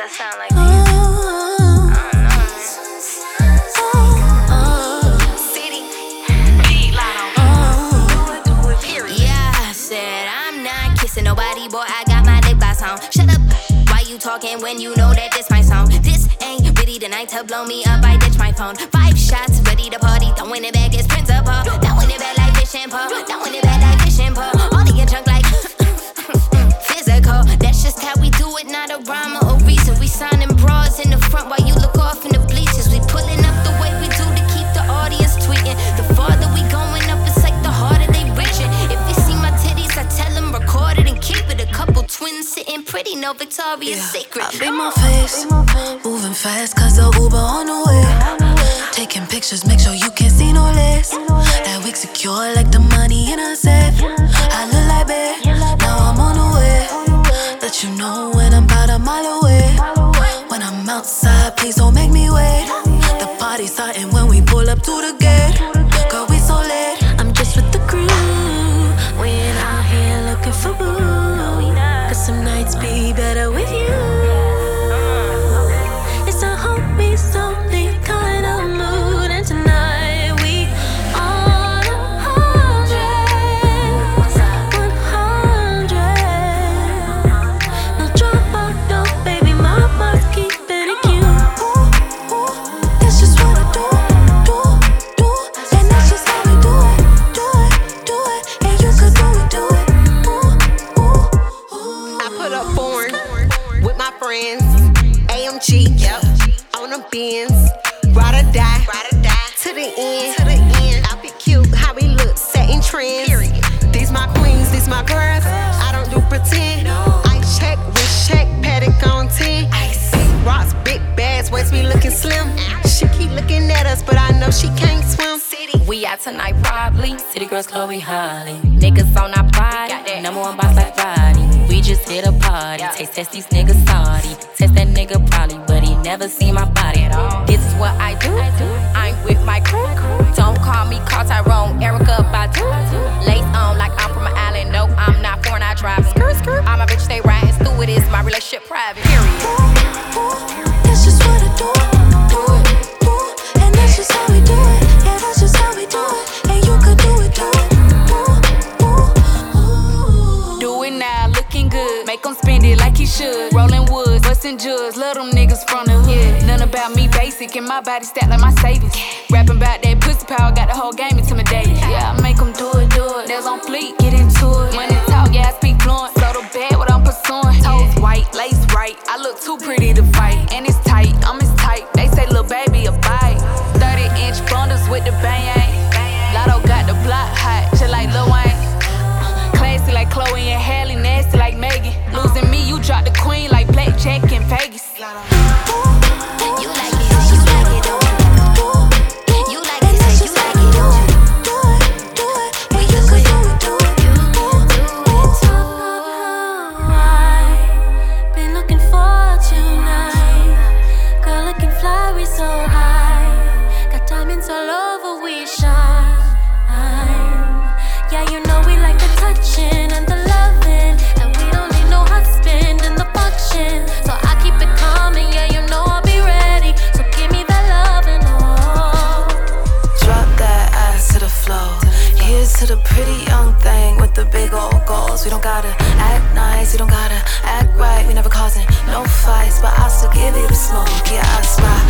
that sound like you. I don't know. Yeah, I said I'm not kissing nobody, boy. I got my lip gloss on. Shut up. Why you talking when you know that this my song? This ain't really the night to blow me up. I ditch my phone. Five shots, ready to party. Throwing it back as principal. Throwing it back no Victoria's Secret. I beat my face, moving fast cause the Uber on the way. Taking pictures, make sure you can't see no less. That wig secure like the money in a safe. I look like babe, now I'm on the way. Let you know when I'm about a mile away. When I'm outside, please don't make me wait. The party's starting when we pull up to the friends. AMG, yep. On the Benz, ride or die, ride or die. To the end, to the end. Be cute, how we look, setting trends. These my queens, these my girls. I don't do pretend. I check, wrist check, Patek on 10. Big rocks, big bags, waist me looking slim. She keep looking at us, but I know she can't. We out tonight probably. City girls, Chloe Holly. Niggas on our body. Number one boss like Roddy. We just hit a party. Taste test these niggas salty. Test that nigga probably, but he never seen my body at all. This is what I do. I'm with it like he should. Rolling woods, bustin' jugs. Love them niggas from the hood. None about me basic, and my body stacked like my savings. Rapping about that pussy power, got the whole game intimidated. Yeah, I make them do it, do it. Nails on fleek, get into it. Diamonds all over, we shine. Yeah, you know we like the touching and the loving. And we don't need no husband in the function. So I keep it and yeah, you know I'll be ready. So give me that loving, oh. Drop that ass to the floor. Here's to the pretty young thing with the big old goals. We don't gotta act nice, we don't gotta act right. We never causing no fights, but I'll still give you the smoke. Yeah, I spy.